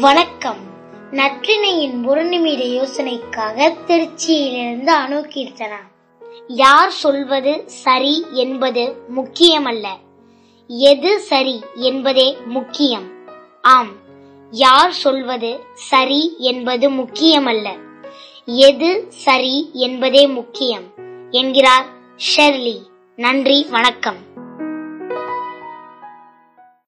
வணக்கம். நற்றினையின் ஒரு நிமிட யோசனைக்காக திருச்சியிலிருந்து அணு கீர்த்தனா யார் சொல்வது சரி என்பது முக்கியமல்ல. எது சரி என்பதே முக்கியம். ஆம் யார் சொல்வது சரி என்பது முக்கியமல்ல. எது சரி என்பதே முக்கியம் என்கிறார் ஷெர்லி. நன்றி வணக்கம்.